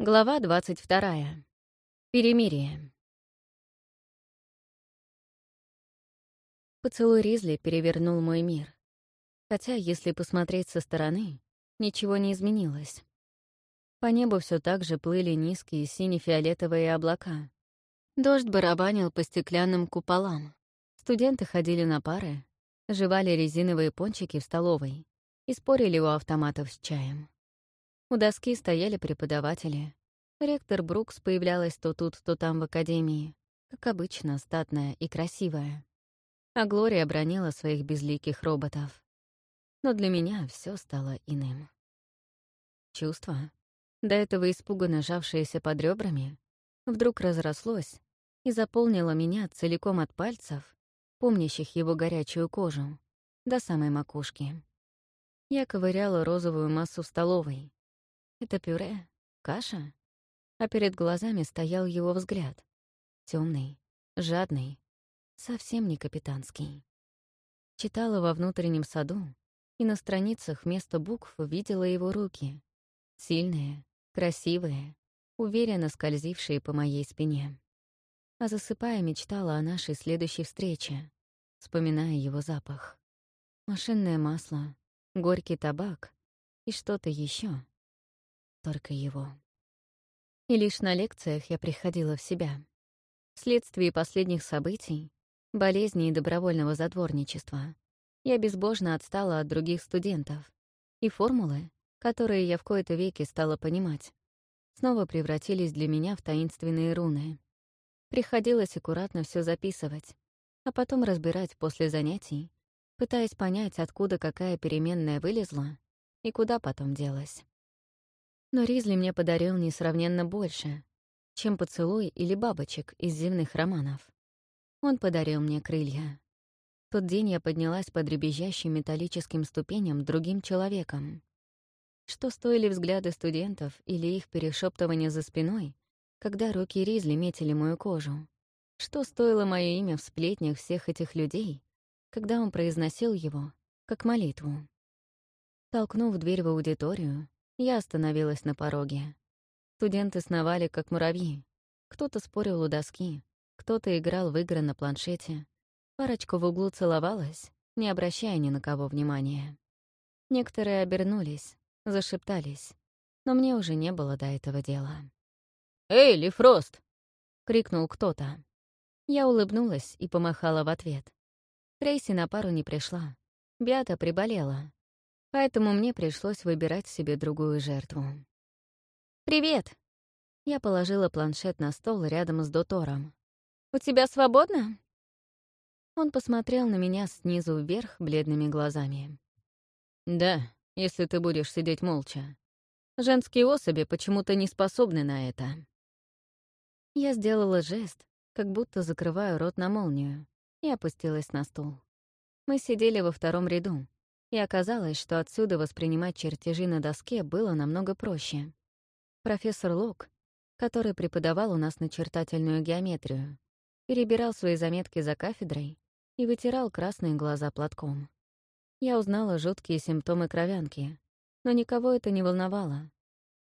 Глава 22. Перемирие. Поцелуй Ризли перевернул мой мир. Хотя, если посмотреть со стороны, ничего не изменилось. По небу все так же плыли низкие сине-фиолетовые облака. Дождь барабанил по стеклянным куполам. Студенты ходили на пары, жевали резиновые пончики в столовой и спорили у автоматов с чаем. У доски стояли преподаватели. Ректор Брукс появлялась то тут, то там в академии, как обычно, статная и красивая. А Глория бронила своих безликих роботов. Но для меня все стало иным. Чувство, до этого испуганно жавшееся под ребрами, вдруг разрослось и заполнило меня целиком от пальцев, помнящих его горячую кожу, до самой макушки. Я ковыряла розовую массу в столовой, это пюре? Каша? А перед глазами стоял его взгляд. темный, жадный, совсем не капитанский. Читала во внутреннем саду, и на страницах вместо букв видела его руки. Сильные, красивые, уверенно скользившие по моей спине. А засыпая, мечтала о нашей следующей встрече, вспоминая его запах. Машинное масло, горький табак и что-то еще только его. И лишь на лекциях я приходила в себя. Вследствие последних событий, болезни и добровольного затворничества, я безбожно отстала от других студентов, и формулы, которые я в кои-то веки стала понимать, снова превратились для меня в таинственные руны. Приходилось аккуратно все записывать, а потом разбирать после занятий, пытаясь понять, откуда какая переменная вылезла и куда потом делась. Но Ризли мне подарил несравненно больше, чем поцелуй или бабочек из земных романов. Он подарил мне крылья. В тот день я поднялась по дребезжащим металлическим ступеням другим человеком. Что стоили взгляды студентов или их перешептывание за спиной, когда руки Ризли метили мою кожу? Что стоило мое имя в сплетнях всех этих людей, когда он произносил его, как молитву? Толкнув дверь в аудиторию, я остановилась на пороге. Студенты сновали, как муравьи. Кто-то спорил у доски, кто-то играл в игры на планшете. Парочка в углу целовалась, не обращая ни на кого внимания. Некоторые обернулись, зашептались, но мне уже не было до этого дела. «Эй, Лифрост!» — крикнул кто-то. Я улыбнулась и помахала в ответ. Трейси на пару не пришла. Биата приболела, поэтому мне пришлось выбирать себе другую жертву. «Привет!» Я положила планшет на стол рядом с Дотором. «У тебя свободно?» Он посмотрел на меня снизу вверх бледными глазами. «Да, если ты будешь сидеть молча. Женские особи почему-то не способны на это». Я сделала жест, как будто закрываю рот на молнию, и опустилась на стул. Мы сидели во втором ряду, и оказалось, что отсюда воспринимать чертежи на доске было намного проще. Профессор Лок, который преподавал у нас начертательную геометрию, перебирал свои заметки за кафедрой и вытирал красные глаза платком. Я узнала жуткие симптомы кровянки, но никого это не волновало.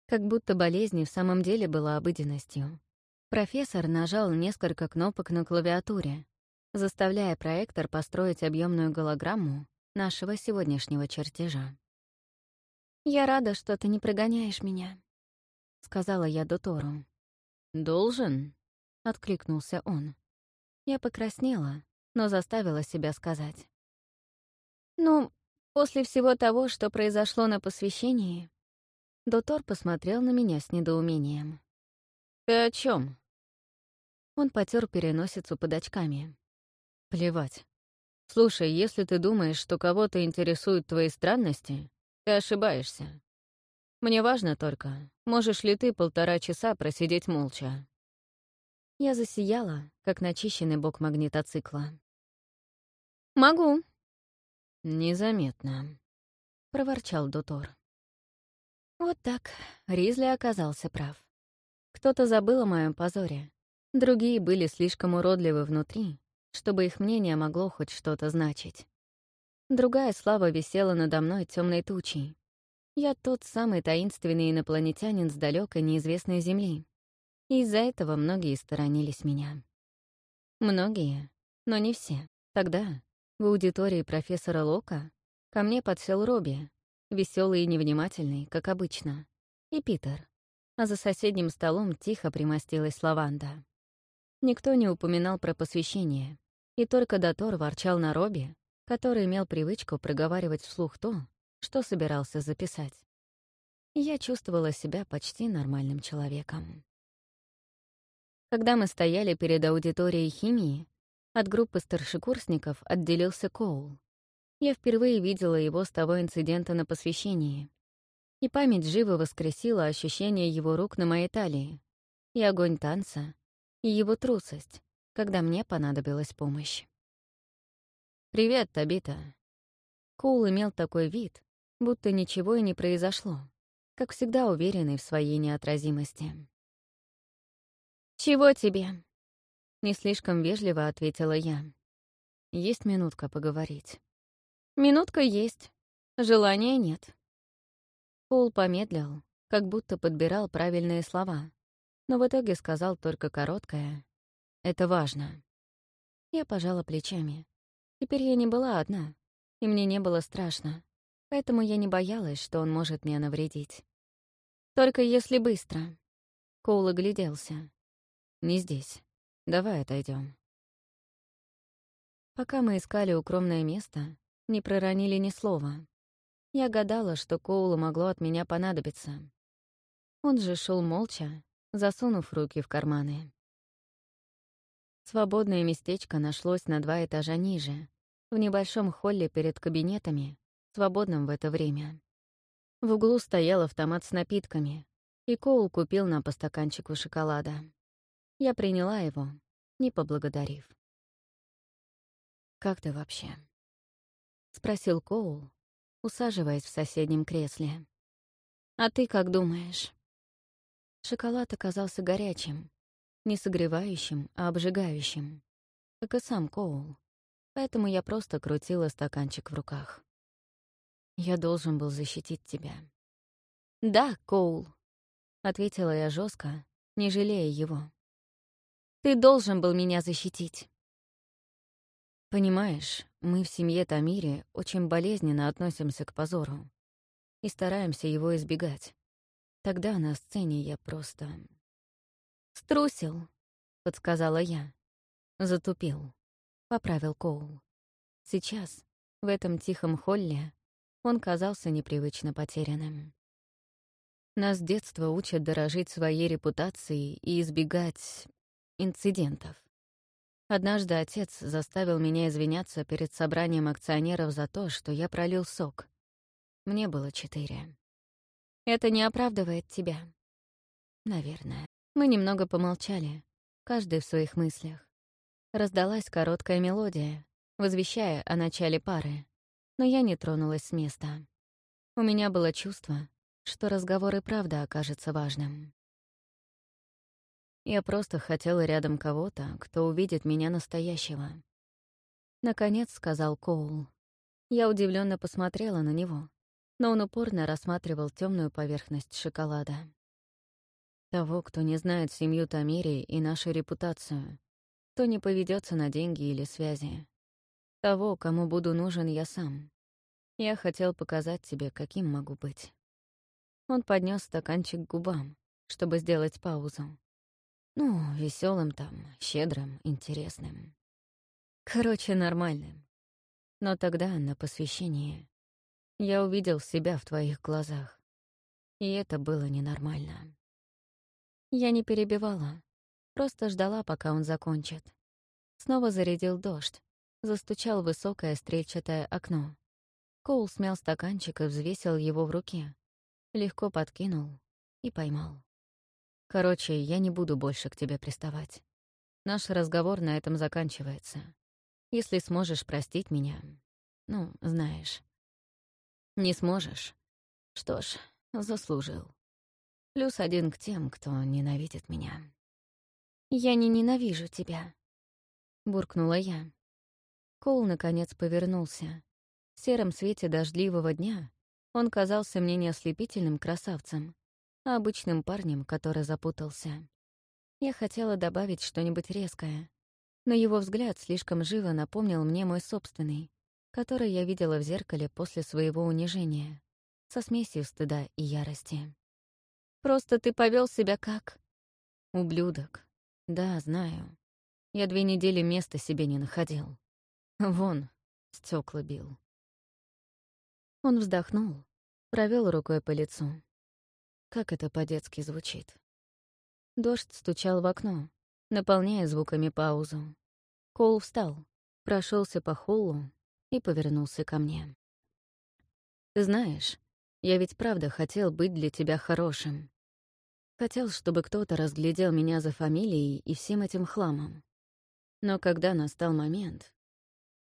Как будто болезнь в самом деле была обыденностью. Профессор нажал несколько кнопок на клавиатуре, заставляя проектор построить объемную голограмму нашего сегодняшнего чертежа. «Я рада, что ты не прогоняешь меня», — сказала я Дотору. «Должен?» — откликнулся он. Я покраснела, но заставила себя сказать. «Ну, после всего того, что произошло на посвящении...» Дотор посмотрел на меня с недоумением. «Ты о чем? Он потер переносицу под очками. «Плевать. «Слушай, если ты думаешь, что кого-то интересуют твои странности, ты ошибаешься. Мне важно только, можешь ли ты полтора часа просидеть молча». Я засияла, как начищенный бок магнитоцикла. «Могу». «Незаметно», — проворчал Дотор. Вот так, Ризли оказался прав. Кто-то забыл о моем позоре. Другие были слишком уродливы внутри, чтобы их мнение могло хоть что-то значить. Другая слава висела надо мной темной тучей. Я тот самый таинственный инопланетянин с далекой неизвестной Земли. И из-за этого многие сторонились меня. Многие, но не все. Тогда, в аудитории профессора Лока, ко мне подсел Робби, веселый и невнимательный, как обычно, и Питер, а за соседним столом тихо примостилась лаванда. Никто не упоминал про посвящение, и только Дотор ворчал на Робби, который имел привычку проговаривать вслух то, что собирался записать. Я чувствовала себя почти нормальным человеком. Когда мы стояли перед аудиторией химии, от группы старшекурсников отделился Коул. Я впервые видела его с того инцидента на посвящении. И память живо воскресила ощущение его рук на моей талии, и огонь танца, и его трусость, когда мне понадобилась помощь. «Привет, Табита». Коул имел такой вид, будто ничего и не произошло, как всегда уверенный в своей неотразимости. «Чего тебе?» — не слишком вежливо ответила я. «Есть минутка поговорить». «Минутка есть. Желания нет». Коул помедлил, как будто подбирал правильные слова, но в итоге сказал только короткое «Это важно». Я пожала плечами. Теперь я не была одна, и мне не было страшно, поэтому я не боялась, что он может мне навредить. «Только если быстро». Коул огляделся. «Не здесь. Давай отойдем. Пока мы искали укромное место, не проронили ни слова. Я гадала, что Коулу могло от меня понадобиться. Он же шел молча, засунув руки в карманы. Свободное местечко нашлось на два этажа ниже, в небольшом холле перед кабинетами, свободном в это время. В углу стоял автомат с напитками, и Коул купил нам по стаканчику шоколада. Я приняла его, не поблагодарив. «Как ты вообще?» — спросил Коул, усаживаясь в соседнем кресле. «А ты как думаешь?» Шоколад оказался горячим, не согревающим, а обжигающим, как и сам Коул, поэтому я просто крутила стаканчик в руках. «Я должен был защитить тебя». «Да, Коул», — ответила я жестко, не жалея его. «Ты должен был меня защитить». Понимаешь, мы в семье Тамири очень болезненно относимся к позору и стараемся его избегать. Тогда на сцене я просто... «Струсил», — подсказала я. «Затупил», — поправил Коул. Сейчас, в этом тихом холле, он казался непривычно потерянным. Нас с детства учат дорожить своей репутацией и избегать инцидентов. Однажды отец заставил меня извиняться перед собранием акционеров за то, что я пролил сок. Мне было четыре. Это не оправдывает тебя. Наверное. Мы немного помолчали, каждый в своих мыслях. Раздалась короткая мелодия, возвещая о начале пары, но я не тронулась с места. У меня было чувство, что разговор и правда окажется важным. Я просто хотела рядом кого-то, кто увидит меня настоящего. Наконец сказал Коул. Я удивленно посмотрела на него, но он упорно рассматривал темную поверхность шоколада. Того, кто не знает семью Тамири и нашу репутацию, кто не поведется на деньги или связи. Того, кому буду нужен я сам. Я хотел показать тебе, каким могу быть. Он поднес стаканчик к губам, чтобы сделать паузу. Ну, веселым там, щедрым, интересным. Короче, нормальным. Но тогда, на посвящении, я увидел себя в твоих глазах. И это было ненормально. Я не перебивала, просто ждала, пока он закончит. Снова зарядил дождь, застучал высокое стрельчатое окно. Коул смял стаканчик и взвесил его в руке, легко подкинул и поймал. Короче, я не буду больше к тебе приставать. Наш разговор на этом заканчивается. Если сможешь простить меня, ну, знаешь. Не сможешь? Что ж, заслужил. Плюс один к тем, кто ненавидит меня. «Я не ненавижу тебя», — буркнула я. Коул, наконец, повернулся. В сером свете дождливого дня Он казался мне не ослепительным красавцем, а обычным парнем, который запутался. Я хотела добавить что-нибудь резкое, но его взгляд слишком живо напомнил мне мой собственный, который я видела в зеркале после своего унижения, со смесью стыда и ярости. «Просто ты повел себя как...» «Ублюдок. Да, знаю. Я две недели места себе не находил. Вон, стекла бил». Он вздохнул, провел рукой по лицу. Как это по-детски звучит. Дождь стучал в окно, наполняя звуками паузу. Коул встал, прошелся по холлу и повернулся ко мне. «Ты знаешь, я ведь правда хотел быть для тебя хорошим. Хотел, чтобы кто-то разглядел меня за фамилией и всем этим хламом. Но когда настал момент...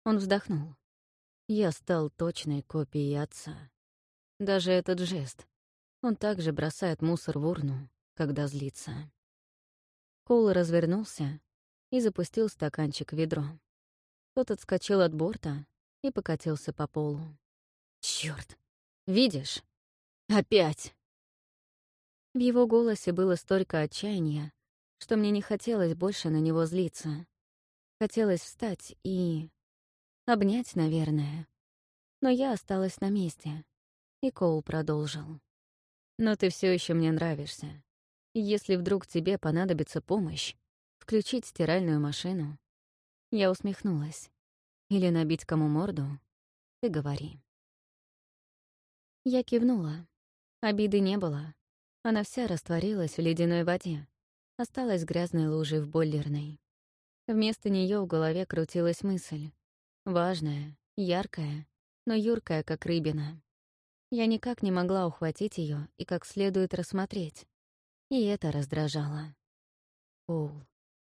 Он вздохнул. Я стал точной копией отца. Даже этот жест. Он также бросает мусор в урну, когда злится. Коул развернулся и запустил стаканчик в ведро. Тот отскочил от борта и покатился по полу. Черт! Видишь? Опять!» В его голосе было столько отчаяния, что мне не хотелось больше на него злиться. Хотелось встать и... обнять, наверное. Но я осталась на месте, и Коул продолжил. «Но ты все еще мне нравишься. Если вдруг тебе понадобится помощь, включить стиральную машину...» Я усмехнулась. «Или набить кому морду? Ты говори». Я кивнула. Обиды не было. Она вся растворилась в ледяной воде. Осталась грязной лужей в бойлерной. Вместо нее в голове крутилась мысль. Важная, яркая, но юркая, как рыбина. Я никак не могла ухватить ее и как следует рассмотреть. И это раздражало. Пол,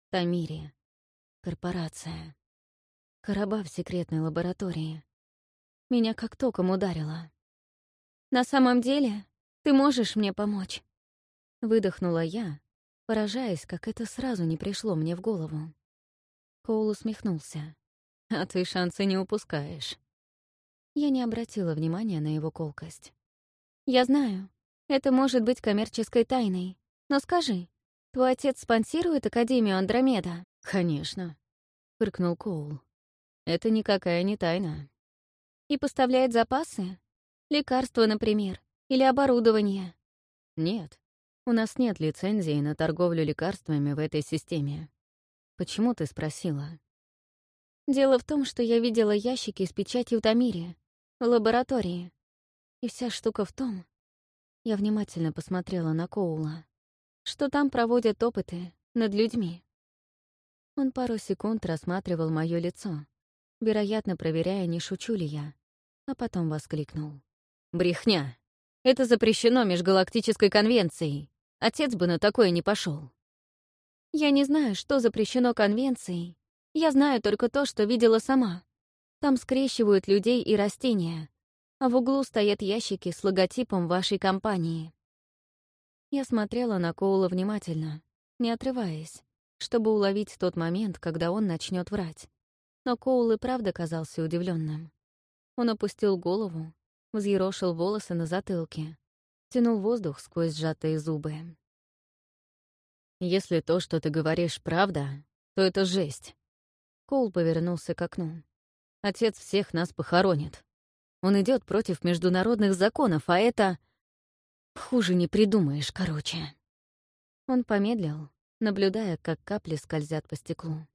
Тамири, корпорация, короба в секретной лаборатории. Меня как током ударило. «На самом деле, ты можешь мне помочь?» Выдохнула я, поражаясь, как это сразу не пришло мне в голову. Коул усмехнулся. «А ты шансы не упускаешь». Я не обратила внимания на его колкость. «Я знаю, это может быть коммерческой тайной, но скажи, твой отец спонсирует Академию Андромеда?» «Конечно», — фыркнул Коул. «Это никакая не тайна». «И поставляет запасы?» Лекарства, например, или оборудование. Нет, у нас нет лицензии на торговлю лекарствами в этой системе. Почему ты спросила? Дело в том, что я видела ящики с печатью Тамири в лаборатории. И вся штука в том, я внимательно посмотрела на Коула, что там проводят опыты над людьми. Он пару секунд рассматривал мое лицо, вероятно, проверяя, не шучу ли я, а потом воскликнул. Брехня. Это запрещено межгалактической конвенцией. Отец бы на такое не пошел. Я не знаю, что запрещено конвенцией. Я знаю только то, что видела сама. Там скрещивают людей и растения, а в углу стоят ящики с логотипом вашей компании. Я смотрела на Коула внимательно, не отрываясь, чтобы уловить тот момент, когда он начнет врать. Но Коул и правда казался удивленным. Он опустил голову, взъерошил волосы на затылке, тянул воздух сквозь сжатые зубы. «Если то, что ты говоришь, правда, то это жесть». Коул повернулся к окну. «Отец всех нас похоронит. Он идет против международных законов, а это... Хуже не придумаешь, короче». Он помедлил, наблюдая, как капли скользят по стеклу.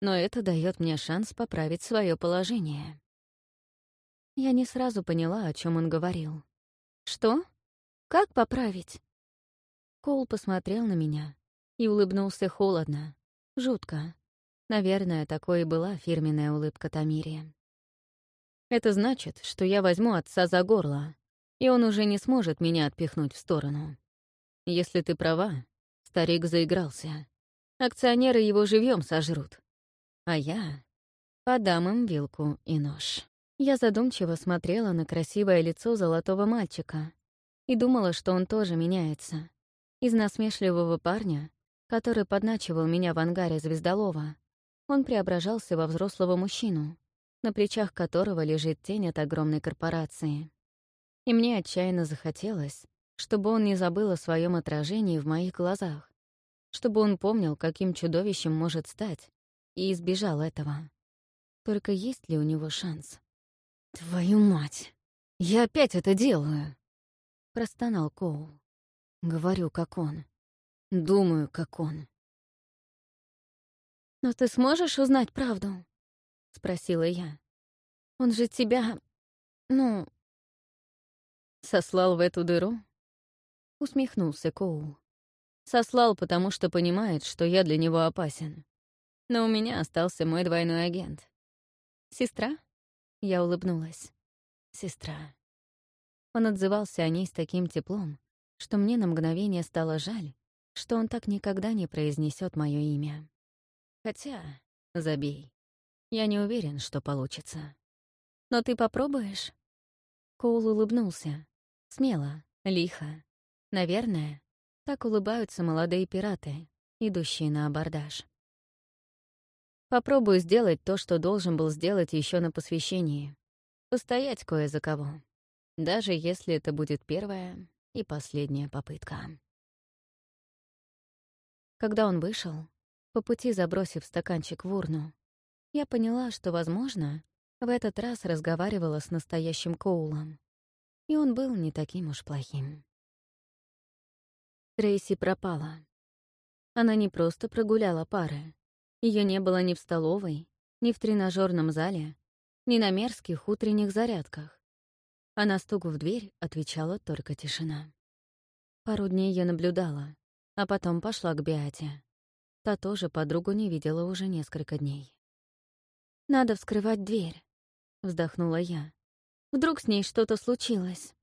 Но это дает мне шанс поправить свое положение. Я не сразу поняла, о чем он говорил. «Что? Как поправить?» Кол посмотрел на меня и улыбнулся холодно, жутко. Наверное, такой и была фирменная улыбка Тамири. «Это значит, что я возьму отца за горло, и он уже не сможет меня отпихнуть в сторону. Если ты права, старик заигрался. Акционеры его живьем сожрут. А я подам им вилку и нож». Я задумчиво смотрела на красивое лицо золотого мальчика и думала, что он тоже меняется. Из насмешливого парня, который подначивал меня в ангаре Звездолова, он преображался во взрослого мужчину, на плечах которого лежит тень от огромной корпорации. И мне отчаянно захотелось, чтобы он не забыл о своем отражении в моих глазах, чтобы он помнил, каким чудовищем может стать, и избежал этого. Только есть ли у него шанс? «Твою мать! Я опять это делаю!» — простонал Коул. Говорю, как он. Думаю, как он. «Но ты сможешь узнать правду?» — спросила я. «Он же тебя... ну...» «Сослал в эту дыру?» — усмехнулся Коул. «Сослал, потому что понимает, что я для него опасен. Но у меня остался мой двойной агент. Сестра?» — я улыбнулась. «Сестра». Он отзывался о ней с таким теплом, что мне на мгновение стало жаль, что он так никогда не произнесет мое имя. Хотя, забей. Я не уверен, что получится. Но ты попробуешь? Коул улыбнулся. Смело, лихо. Наверное, так улыбаются молодые пираты, идущие на абордаж. Попробую сделать то, что должен был сделать еще на посвящении. Постоять кое за кого. Даже если это будет первая и последняя попытка. Когда он вышел, по пути забросив стаканчик в урну, я поняла, что, возможно, в этот раз разговаривала с настоящим Коулом, и он был не таким уж плохим. Трейси пропала. Она не просто прогуляла пары. Ее не было ни в столовой, ни в тренажерном зале, ни на мерзких утренних зарядках. А на стук в дверь отвечала только тишина. Пару дней я наблюдала, а потом пошла к Биате. Та тоже подругу не видела уже несколько дней. «Надо вскрывать дверь», — вздохнула я. «Вдруг с ней что-то случилось?»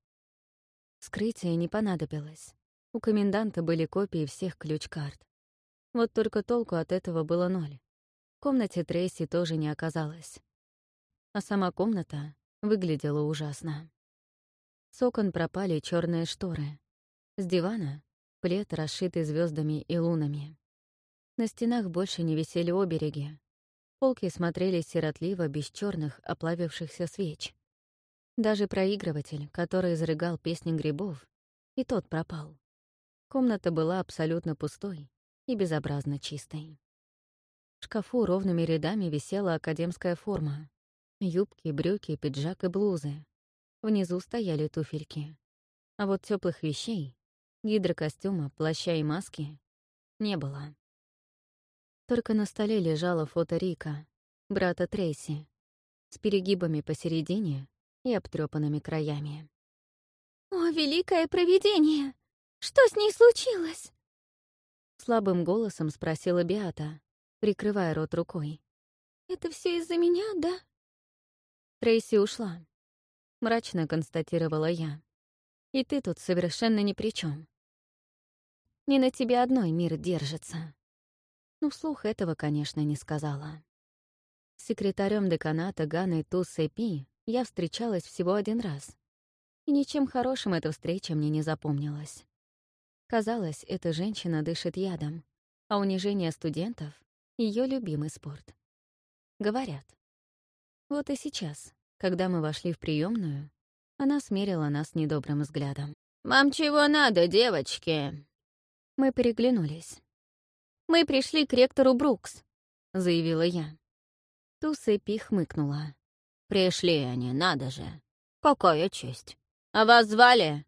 Скрытие не понадобилось. У коменданта были копии всех ключ-карт. Вот только толку от этого было ноль. В комнате Трейси тоже не оказалось. А сама комната выглядела ужасно. С окон пропали черные шторы. С дивана — плед, расшитый звездами и лунами. На стенах больше не висели обереги. Полки смотрели сиротливо, без черных, оплавившихся свеч. Даже проигрыватель, который изрыгал песни грибов, и тот пропал. Комната была абсолютно пустой и безобразно чистой. В шкафу ровными рядами висела академская форма. Юбки, брюки, пиджак и блузы. Внизу стояли туфельки. А вот теплых вещей, гидрокостюма, плаща и маски, не было. Только на столе лежало фото Рика, брата Трейси, с перегибами посередине и обтрёпанными краями. «О, великое провидение! Что с ней случилось?» Слабым голосом спросила Биата, прикрывая рот рукой. «Это все из-за меня, да?» Трейси ушла. Мрачно констатировала я. И ты тут совершенно ни при чем. Не на тебе одной мир держится но вслух этого, конечно, не сказала. С секретарем деканата Ганой Туссой Пи я встречалась всего один раз. И ничем хорошим эта встреча мне не запомнилась. Казалось, эта женщина дышит ядом, а унижение студентов — ее любимый спорт. Говорят. Вот и сейчас, когда мы вошли в приемную, она смерила нас недобрым взглядом. «Вам чего надо, девочки?» Мы переглянулись. «Мы пришли к ректору Брукс», — заявила я. Тусэпи хмыкнула. «Пришли они, надо же. Какая честь. А вас звали?»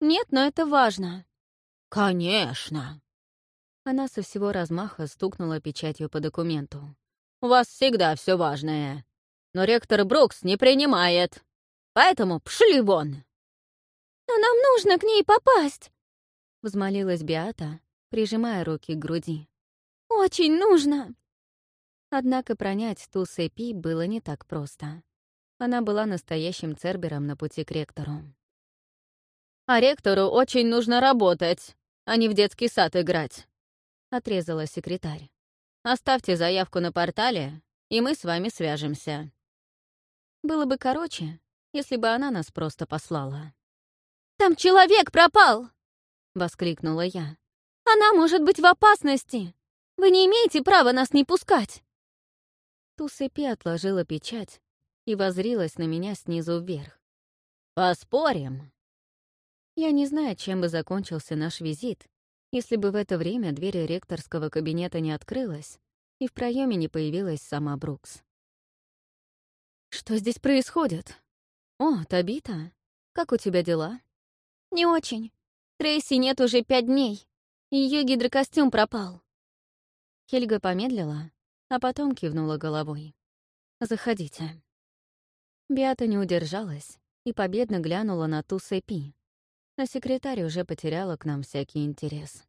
«Нет, но это важно». «Конечно». Она со всего размаха стукнула печатью по документу. «У вас всегда все важное. Но ректор Брукс не принимает. Поэтому пшли вон!» «Но нам нужно к ней попасть!» — взмолилась Биата, прижимая руки к груди. «Очень нужно!» Однако пронять ту Сэпи было не так просто. Она была настоящим цербером на пути к ректору. «А ректору очень нужно работать, а не в детский сад играть», — отрезала секретарь. «Оставьте заявку на портале, и мы с вами свяжемся». Было бы короче, если бы она нас просто послала. «Там человек пропал!» — воскликнула я. Она может быть в опасности! Вы не имеете права нас не пускать!» Тусепи отложила печать и возрилась на меня снизу вверх. «Поспорим!» Я не знаю, чем бы закончился наш визит, если бы в это время дверь ректорского кабинета не открылась, и в проеме не появилась сама Брукс. «Что здесь происходит? О, Табита, как у тебя дела?» «Не очень. Трейси нет уже пять дней. Ее гидрокостюм пропал». Хельга помедлила, а потом кивнула головой. «Заходите». Биата не удержалась и победно глянула на ту Сэпи, но секретарь уже потеряла к нам всякий интерес.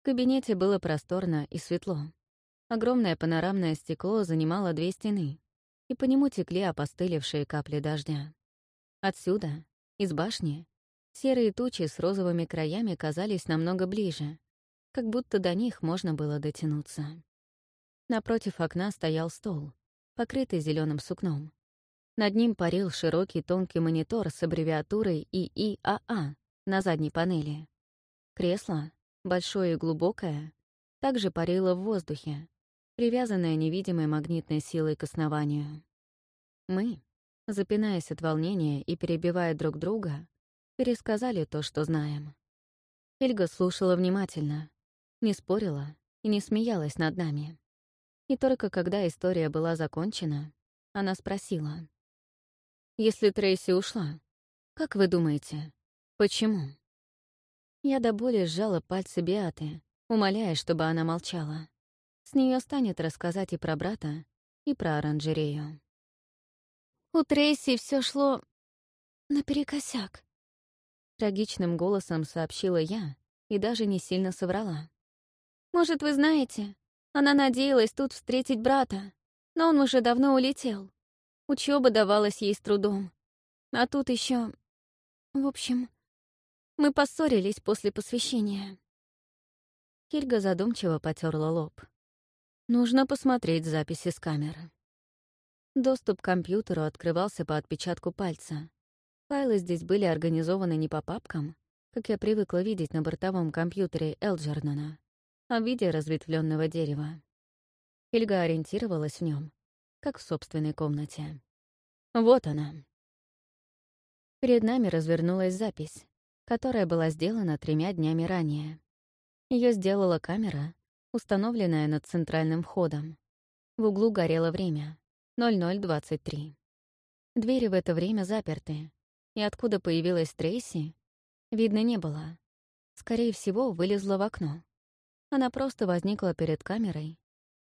В кабинете было просторно и светло. Огромное панорамное стекло занимало две стены, и по нему текли опостылевшие капли дождя. Отсюда, из башни, серые тучи с розовыми краями казались намного ближе, как будто до них можно было дотянуться. Напротив окна стоял стол, покрытый зеленым сукном. Над ним парил широкий тонкий монитор с аббревиатурой ИИАА на задней панели. Кресло, большое и глубокое, также парило в воздухе, привязанное невидимой магнитной силой к основанию. Мы, запинаясь от волнения и перебивая друг друга, пересказали то, что знаем. Эльга слушала внимательно, не спорила и не смеялась над нами. И только когда история была закончена, она спросила. «Если Трейси ушла, как вы думаете, почему?» Я до боли сжала пальцы Биаты, умоляя, чтобы она молчала. С нее станет рассказать и про брата, и про оранжерею. «У Трейси все шло наперекосяк», — трагичным голосом сообщила я и даже не сильно соврала. «Может, вы знаете, она надеялась тут встретить брата, но он уже давно улетел. Учеба давалась ей с трудом. А тут еще, В общем, мы поссорились после посвящения. Хельга задумчиво потерла лоб. Нужно посмотреть записи с камеры. Доступ к компьютеру открывался по отпечатку пальца. Файлы здесь были организованы не по папкам, как я привыкла видеть на бортовом компьютере Элджернона, а в виде разветвленного дерева. Хельга ориентировалась в нем, как в собственной комнате. Вот она. Перед нами развернулась запись, которая была сделана тремя днями ранее. Ее сделала камера, установленная над центральным входом. В углу горело время — 0023. Двери в это время заперты, и откуда появилась Трейси, видно не было. Скорее всего, вылезла в окно. Она просто возникла перед камерой,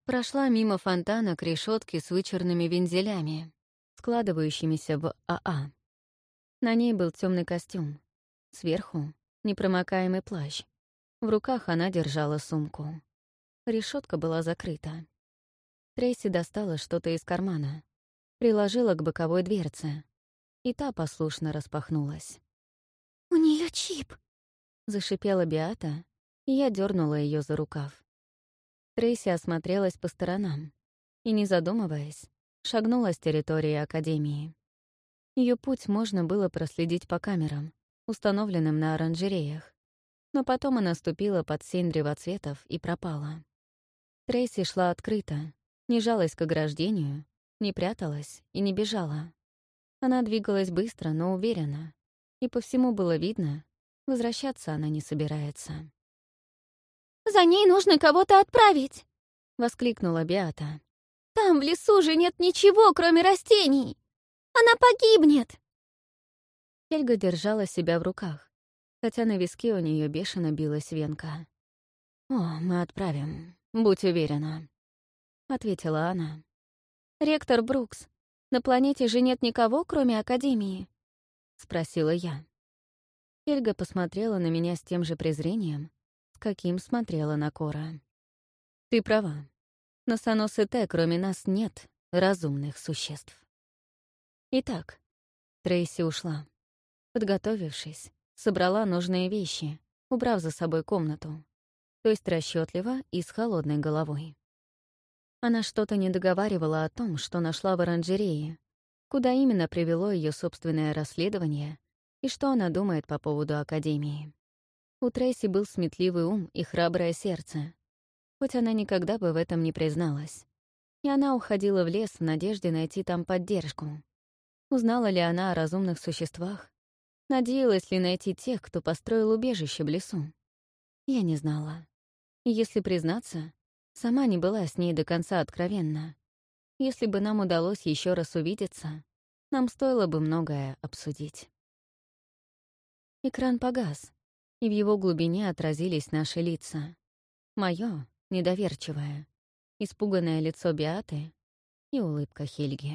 прошла мимо фонтана к решетке с вычерными вензелями, складывающимися в АА. На ней был темный костюм, Сверху — непромокаемый плащ. В руках она держала сумку. Решетка была закрыта. Трейси достала что-то из кармана, приложила к боковой дверце, и та послушно распахнулась. «У нее чип!» — зашипела Биата, и я дернула ее за рукав. Трейси осмотрелась по сторонам и, не задумываясь, шагнула с территории Академии. Ее путь можно было проследить по камерам, установленным на оранжереях. Но потом она ступила под сень древоцветов и пропала. Трейси шла открыто, не жалась к ограждению, не пряталась и не бежала. Она двигалась быстро, но уверенно, и по всему было видно, возвращаться она не собирается. «За ней нужно кого-то отправить!» — воскликнула Биата. «Там в лесу же нет ничего, кроме растений! Она погибнет!» Хельга держала себя в руках, хотя на виске у нее бешено билась венка. «О, мы отправим, будь уверена», — ответила она. «Ректор Брукс, на планете же нет никого, кроме Академии?» — спросила я. Хельга посмотрела на меня с тем же презрением, каким смотрела на Кора. «Ты права. На Санос-Т кроме нас нет разумных существ». Итак, Трейси ушла. Подготовившись, собрала нужные вещи, убрав за собой комнату, то есть расчетливо и с холодной головой. Она что-то не договаривала о том, что нашла в оранжерее, куда именно привело ее собственное расследование и что она думает по поводу Академии. У Трейси был сметливый ум и храброе сердце, хоть она никогда бы в этом не призналась. И она уходила в лес в надежде найти там поддержку. Узнала ли она о разумных существах? Надеялась ли найти тех, кто построил убежище в лесу? Я не знала. И если признаться, сама не была с ней до конца откровенна. Если бы нам удалось еще раз увидеться, нам стоило бы многое обсудить. Экран погас, и в его глубине отразились наши лица. Моё, недоверчивое, испуганное лицо Биаты и улыбка Хельги.